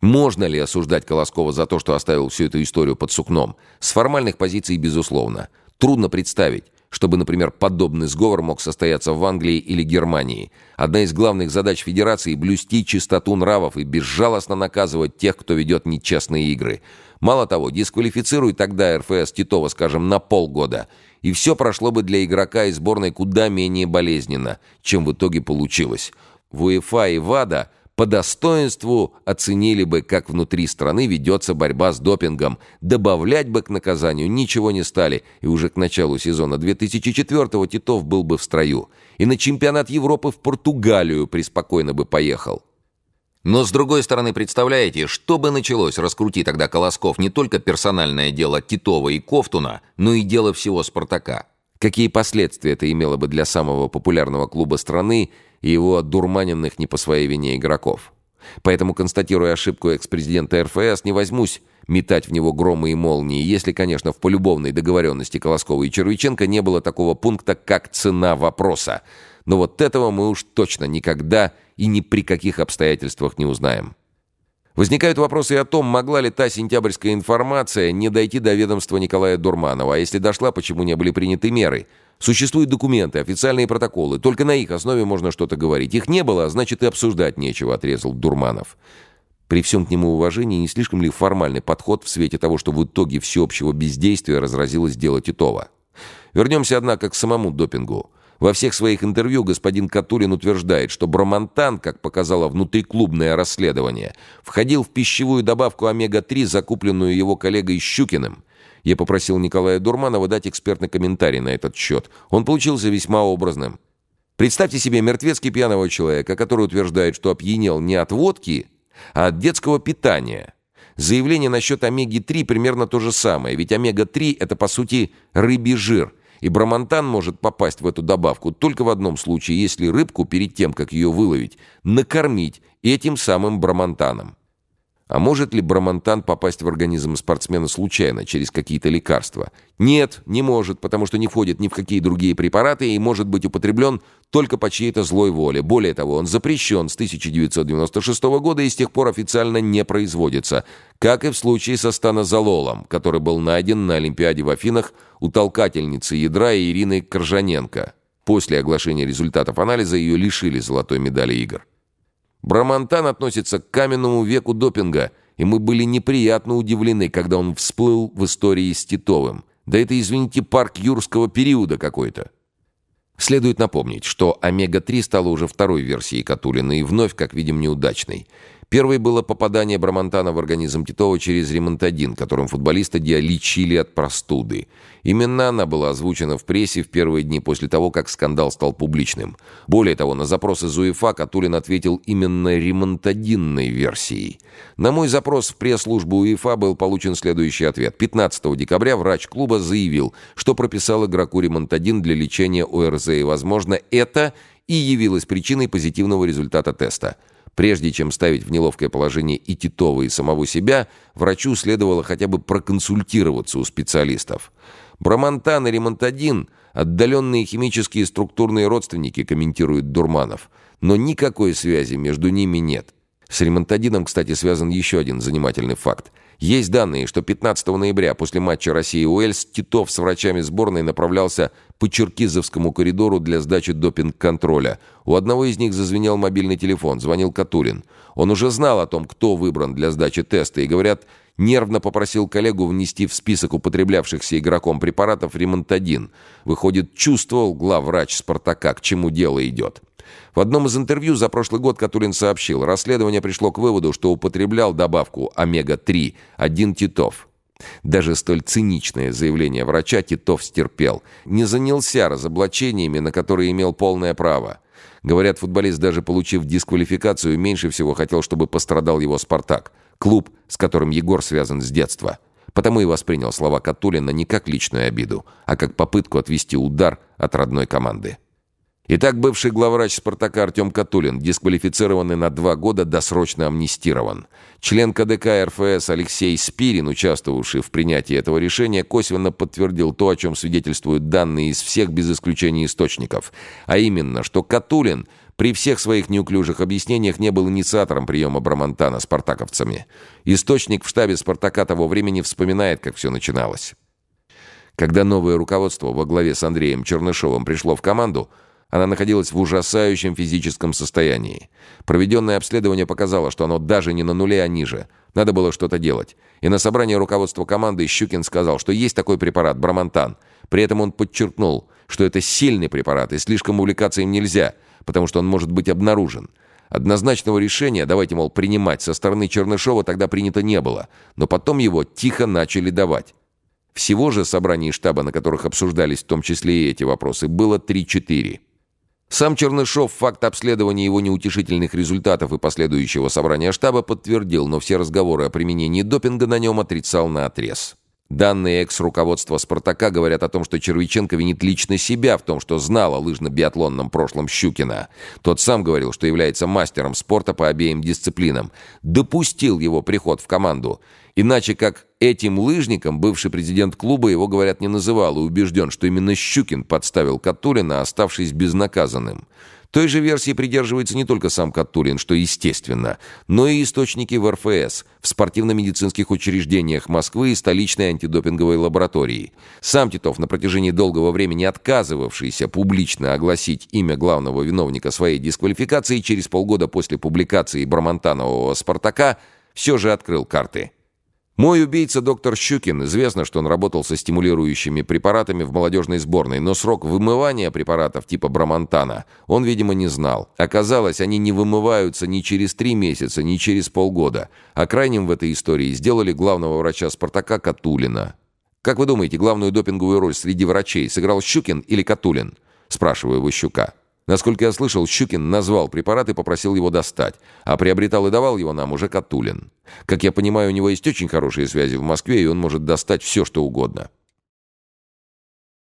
Можно ли осуждать Колоскова за то, что оставил всю эту историю под сукном? С формальных позиций, безусловно. Трудно представить, чтобы, например, подобный сговор мог состояться в Англии или Германии. Одна из главных задач Федерации – блюсти чистоту нравов и безжалостно наказывать тех, кто ведет нечестные игры. Мало того, дисквалифицируй тогда РФС Титова, скажем, на полгода, и все прошло бы для игрока и сборной куда менее болезненно, чем в итоге получилось. В УЕФА и ВАДА – по достоинству оценили бы, как внутри страны ведется борьба с допингом. Добавлять бы к наказанию ничего не стали, и уже к началу сезона 2004-го Титов был бы в строю. И на чемпионат Европы в Португалию преспокойно бы поехал. Но с другой стороны, представляете, что бы началось, раскрути тогда Колосков не только персональное дело Титова и Кофтуна, но и дело всего «Спартака». Какие последствия это имело бы для самого популярного клуба страны и его дурманенных не по своей вине игроков. Поэтому, констатируя ошибку экс-президента РФС, не возьмусь метать в него громы и молнии, если, конечно, в полюбовной договоренности Колоскова и Червиченко не было такого пункта, как цена вопроса. Но вот этого мы уж точно никогда и ни при каких обстоятельствах не узнаем. Возникают вопросы о том, могла ли та сентябрьская информация не дойти до ведомства Николая Дурманова, а если дошла, почему не были приняты меры – Существуют документы, официальные протоколы. Только на их основе можно что-то говорить. Их не было, а значит и обсуждать нечего, отрезал Дурманов. При всем к нему уважении, не слишком ли формальный подход в свете того, что в итоге всеобщего бездействия разразилось дело Титова? Вернемся, однако, к самому допингу. Во всех своих интервью господин Катулин утверждает, что бромантан, как показало внутриклубное расследование, входил в пищевую добавку омега-3, закупленную его коллегой Щукиным. Я попросил Николая Дурманова дать экспертный комментарий на этот счет. Он получился весьма образным. Представьте себе мертвецки пьяного человека, который утверждает, что опьянел не от водки, а от детского питания. Заявление насчет омеги-3 примерно то же самое, ведь омега-3 – это, по сути, рыбий жир, и бромантан может попасть в эту добавку только в одном случае, если рыбку перед тем, как ее выловить, накормить этим самым бромантаном. А может ли бромантан попасть в организм спортсмена случайно, через какие-то лекарства? Нет, не может, потому что не входит ни в какие другие препараты и может быть употреблен только по чьей-то злой воле. Более того, он запрещен с 1996 года и с тех пор официально не производится, как и в случае со станозололом, который был найден на Олимпиаде в Афинах у толкательницы ядра Ирины Коржаненко. После оглашения результатов анализа ее лишили золотой медали игр. Брамантан относится к каменному веку допинга, и мы были неприятно удивлены, когда он всплыл в истории с Титовым. Да это, извините, парк юрского периода какой-то. Следует напомнить, что Омега-3 стала уже второй версией Катулина и вновь, как видим, неудачной. Первой было попадание бромантана в организм Титова через ремонтадин, которым футболиста лечили от простуды. Именно она была озвучена в прессе в первые дни после того, как скандал стал публичным. Более того, на запрос из УЕФА Катулин ответил именно ремонтадинной версией. На мой запрос в пресс-службу УЕФА был получен следующий ответ. 15 декабря врач клуба заявил, что прописал игроку ремонтадин для лечения ОРЗ, и, возможно, это и явилось причиной позитивного результата теста. Прежде чем ставить в неловкое положение и Титова, и самого себя, врачу следовало хотя бы проконсультироваться у специалистов. Бромантан и ремонтадин – отдаленные химические структурные родственники, комментирует Дурманов. Но никакой связи между ними нет. С ремонтадином, кстати, связан еще один занимательный факт. Есть данные, что 15 ноября после матча России-Уэльс Титов с врачами сборной направлялся по Черкизовскому коридору для сдачи допинг-контроля. У одного из них зазвенел мобильный телефон, звонил Катулин. Он уже знал о том, кто выбран для сдачи теста, и, говорят, нервно попросил коллегу внести в список употреблявшихся игроком препаратов ремонтадин. Выходит, чувствовал главврач «Спартака», к чему дело идет. В одном из интервью за прошлый год Катулин сообщил, расследование пришло к выводу, что употреблял добавку омега-3 один Титов. Даже столь циничное заявление врача Титов стерпел. Не занялся разоблачениями, на которые имел полное право. Говорят, футболист, даже получив дисквалификацию, меньше всего хотел, чтобы пострадал его «Спартак». Клуб, с которым Егор связан с детства. Потому и воспринял слова Катулина не как личную обиду, а как попытку отвести удар от родной команды. Итак, бывший главврач «Спартака» Артем Катулин, дисквалифицированный на два года, досрочно амнистирован. Член КДК РФС Алексей Спирин, участвовавший в принятии этого решения, косвенно подтвердил то, о чем свидетельствуют данные из всех без исключения источников. А именно, что Катулин при всех своих неуклюжих объяснениях не был инициатором приема Брамантана спартаковцами. Источник в штабе «Спартака» того времени вспоминает, как все начиналось. Когда новое руководство во главе с Андреем Чернышовым пришло в команду, она находилась в ужасающем физическом состоянии. Проведенное обследование показало, что оно даже не на нуле, а ниже. Надо было что-то делать. И на собрании руководства команды Щукин сказал, что есть такой препарат Брамантан. При этом он подчеркнул, что это сильный препарат, и слишком увлекаться им нельзя, потому что он может быть обнаружен. Однозначного решения, давайте, мол, принимать со стороны Чернышова тогда принято не было, но потом его тихо начали давать. Всего же собраний штаба, на которых обсуждались в том числе и эти вопросы, было 3-4. Сам Чернышов факт обследования его неутешительных результатов и последующего собрания штаба подтвердил, но все разговоры о применении допинга на нем отрицал на отрез. Данные экс-руководства «Спартака» говорят о том, что Червиченко винит лично себя в том, что знал о лыжно-биатлонном прошлом Щукина. Тот сам говорил, что является мастером спорта по обеим дисциплинам. Допустил его приход в команду. Иначе как этим лыжником бывший президент клуба его, говорят, не называл и убежден, что именно Щукин подставил Катулина, оставшись безнаказанным. Той же версии придерживается не только сам Катулин, что естественно, но и источники в РФС, в спортивно-медицинских учреждениях Москвы и столичной антидопинговой лаборатории. Сам Титов, на протяжении долгого времени отказывавшийся публично огласить имя главного виновника своей дисквалификации, через полгода после публикации Брамантанового «Спартака» все же открыл карты. Мой убийца доктор Щукин. Известно, что он работал со стимулирующими препаратами в молодежной сборной, но срок вымывания препаратов типа бромантана он, видимо, не знал. Оказалось, они не вымываются ни через три месяца, ни через полгода. А крайним в этой истории сделали главного врача «Спартака» Катулина. Как вы думаете, главную допинговую роль среди врачей сыграл Щукин или Катулин? Спрашиваю его Щука. Насколько я слышал, Щукин назвал препарат и попросил его достать, а приобретал и давал его нам уже Катулин. Как я понимаю, у него есть очень хорошие связи в Москве, и он может достать все, что угодно.